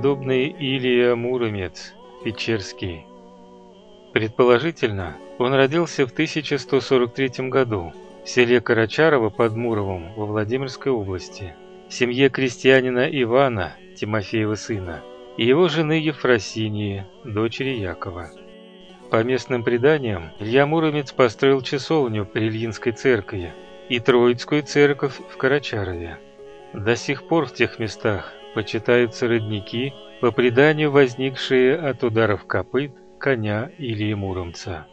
Преподобный Илия Муромец, Печерский. Предположительно, он родился в 1143 году в селе Карачарово под Муровом во Владимирской области, в семье крестьянина Ивана, Тимофеева сына, и его жены Ефросинии, дочери Якова. По местным преданиям, Илья Муромец построил часовню при Ильинской церкви и Троицкую церковь в Карачарове. До сих пор в тех местах почитаются родники, по преданию возникшие от ударов копыт коня или муромца.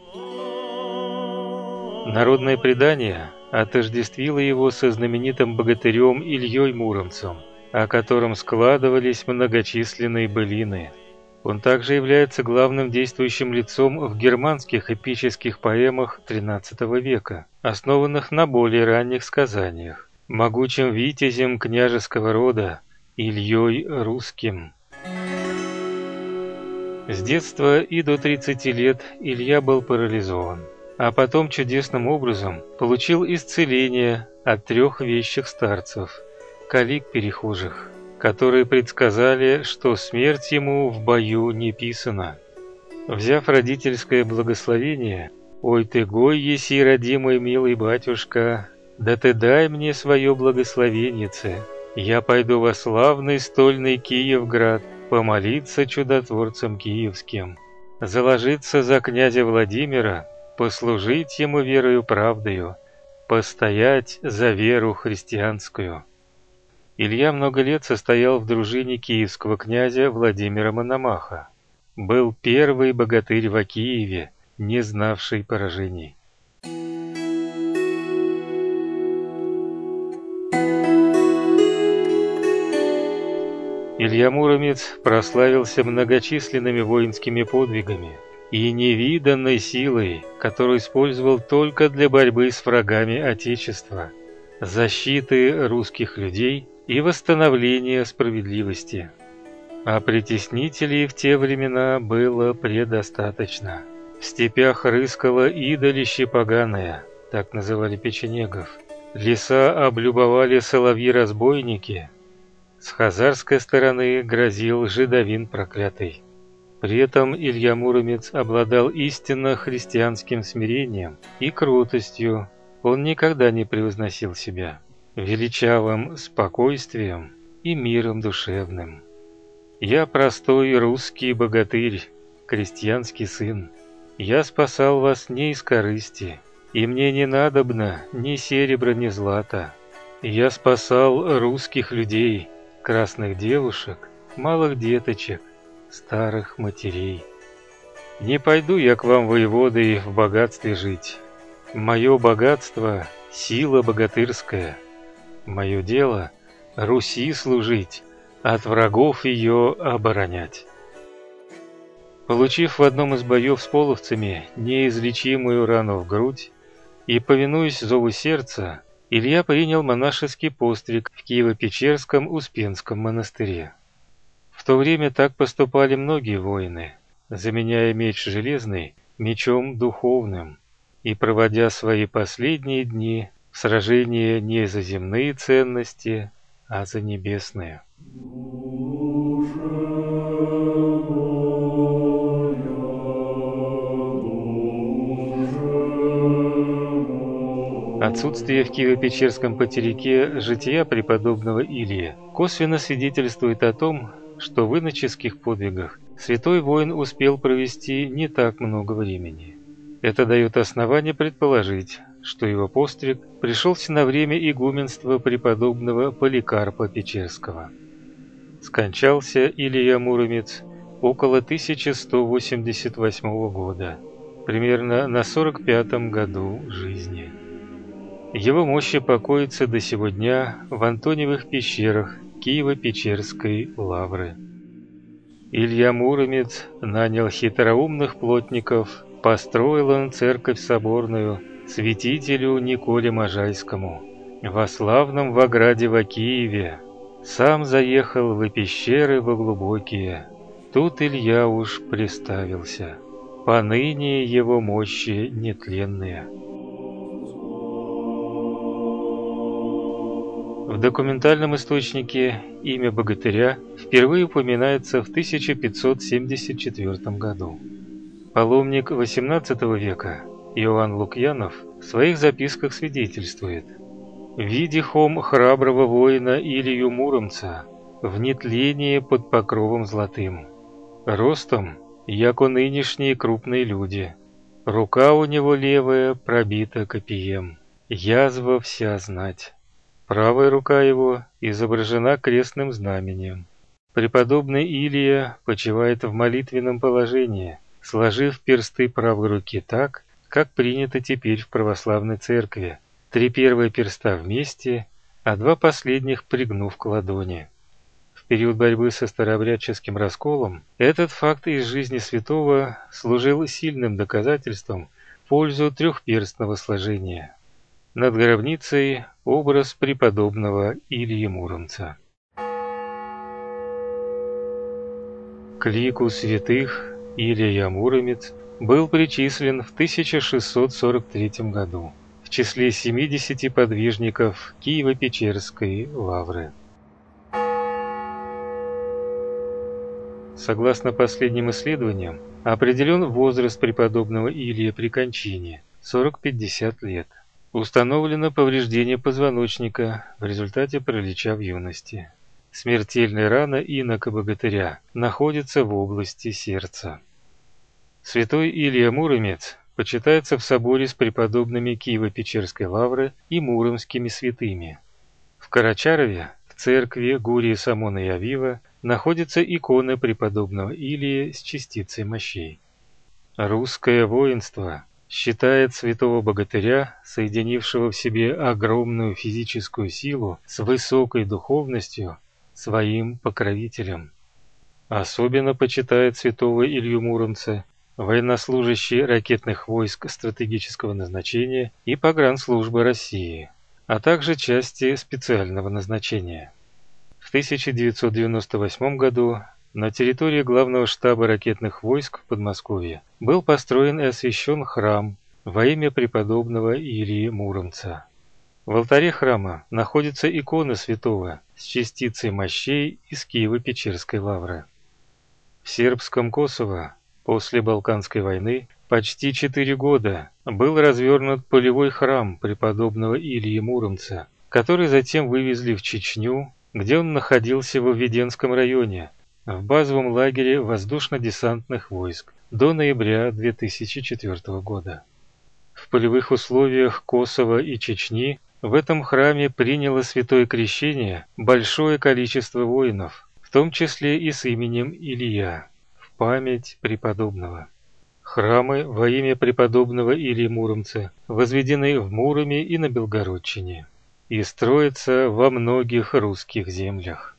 Народное предание отождествило его со знаменитым богатырем Ильей Муромцем, о котором складывались многочисленные былины. Он также является главным действующим лицом в германских эпических поэмах XIII века, основанных на более ранних сказаниях. Могучим витязем княжеского рода Ильей Русским. С детства и до 30 лет Илья был парализован, а потом чудесным образом получил исцеление от трех вещих старцев, калик-перехожих, которые предсказали, что смерть ему в бою не писана. Взяв родительское благословение, «Ой ты гой, еси, родимый милый батюшка, да ты дай мне свое благословеннице, я пойду во славный стольный Киевград помолиться чудотворцам киевским, заложиться за князя Владимира, послужить ему верою правдою, постоять за веру христианскую. Илья много лет состоял в дружине киевского князя Владимира Мономаха. Был первый богатырь в Киеве, не знавший поражений. Илья Муромец прославился многочисленными воинскими подвигами и невиданной силой, которую использовал только для борьбы с врагами Отечества, защиты русских людей и восстановления справедливости. А притеснителей в те времена было предостаточно. В степях рыскало идолище поганое, так называли печенегов. Леса облюбовали соловьи-разбойники – с хазарской стороны грозил жидовин проклятый. При этом Илья Муромец обладал истинно христианским смирением и крутостью. Он никогда не превозносил себя величавым спокойствием и миром душевным. Я простой русский богатырь, крестьянский сын. Я спасал вас не из корысти, и мне не надобно ни серебра, ни злата. Я спасал русских людей, красных девушек, малых деточек, старых матерей. Не пойду я к вам, воеводы, в богатстве жить. Мое богатство — сила богатырская. Мое дело — Руси служить, от врагов ее оборонять. Получив в одном из боев с половцами неизлечимую рану в грудь и повинуясь зову сердца, Илья принял монашеский постриг в Киево-Печерском Успенском монастыре. В то время так поступали многие воины, заменяя меч железный мечом духовным и проводя свои последние дни в сражении не за земные ценности, а за небесные. Отсутствие в Киево-Печерском потеряке жития преподобного Илия косвенно свидетельствует о том, что в иноческих подвигах святой воин успел провести не так много времени. Это дает основание предположить, что его постриг пришелся на время игуменства преподобного Поликарпа Печерского. Скончался Илья Муромец около 1188 года, примерно на 45 году жизни. Его мощи покоятся до сего дня в Антоневых пещерах Киево-Печерской лавры. Илья Муромец нанял хитроумных плотников, построил он церковь соборную святителю Николе Можайскому во славном Ваграде в Киеве. Сам заехал в пещеры во глубокие. Тут Илья уж приставился. Поныне его мощи нетленные. В документальном источнике имя богатыря впервые упоминается в 1574 году. Паломник XVIII века Иоанн Лукьянов в своих записках свидетельствует «Видихом храброго воина Илью Муромца в нетлении под покровом золотым, ростом, яко нынешние крупные люди, рука у него левая пробита копием, язва вся знать». Правая рука его изображена крестным знамением. Преподобный Илия почивает в молитвенном положении, сложив персты правой руки так, как принято теперь в православной церкви. Три первые перста вместе, а два последних пригнув к ладони. В период борьбы со старообрядческим расколом этот факт из жизни святого служил сильным доказательством в пользу трехперстного сложения. Над гробницей образ преподобного Ильи Муромца. К лику святых Илья Муромец был причислен в 1643 году в числе 70 подвижников Киево-Печерской лавры. Согласно последним исследованиям, определен возраст преподобного Илия при кончине – 40-50 лет. Установлено повреждение позвоночника в результате паралича в юности. Смертельная рана инока-богатыря находится в области сердца. Святой Илья Муромец почитается в соборе с преподобными Киево-Печерской лавры и муромскими святыми. В Карачарове, в церкви Гурии Самона и Авива, находится икона преподобного Илии с частицей мощей. Русское воинство считает святого богатыря, соединившего в себе огромную физическую силу с высокой духовностью, своим покровителем. Особенно почитает святого Илью Муромца военнослужащие ракетных войск стратегического назначения и погранслужбы России, а также части специального назначения. В 1998 году на территории главного штаба ракетных войск в Подмосковье был построен и освящен храм во имя преподобного Илии Муромца. В алтаре храма находится икона святого с частицей мощей из Киево-Печерской лавры. В сербском Косово после Балканской войны почти четыре года был развернут полевой храм преподобного Илии Муромца, который затем вывезли в Чечню, где он находился в Введенском районе, в базовом лагере воздушно-десантных войск до ноября 2004 года. В полевых условиях Косово и Чечни в этом храме приняло святое крещение большое количество воинов, в том числе и с именем Илья, в память преподобного. Храмы во имя преподобного Илии Муромца возведены в Муроме и на Белгородчине и строятся во многих русских землях.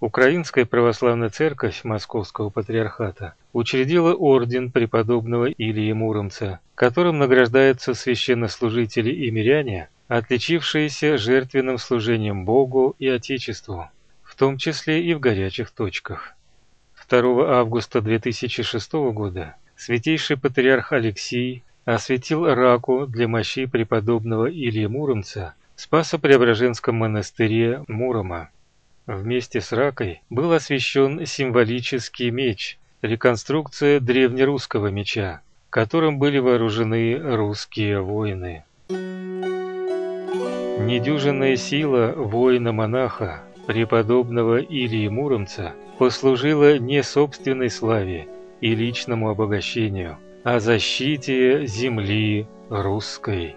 Украинская православная церковь Московского патриархата учредила орден преподобного Илии Муромца, которым награждаются священнослужители и миряне, отличившиеся жертвенным служением Богу и Отечеству, в том числе и в горячих точках. 2 августа 2006 года святейший патриарх Алексий осветил раку для мощей преподобного Илии Муромца в Спасо-Преображенском монастыре Мурома. Вместе с ракой был освящен символический меч, реконструкция древнерусского меча, которым были вооружены русские воины. Недюжинная сила воина-монаха, преподобного Илии Муромца, послужила не собственной славе и личному обогащению, а защите земли русской.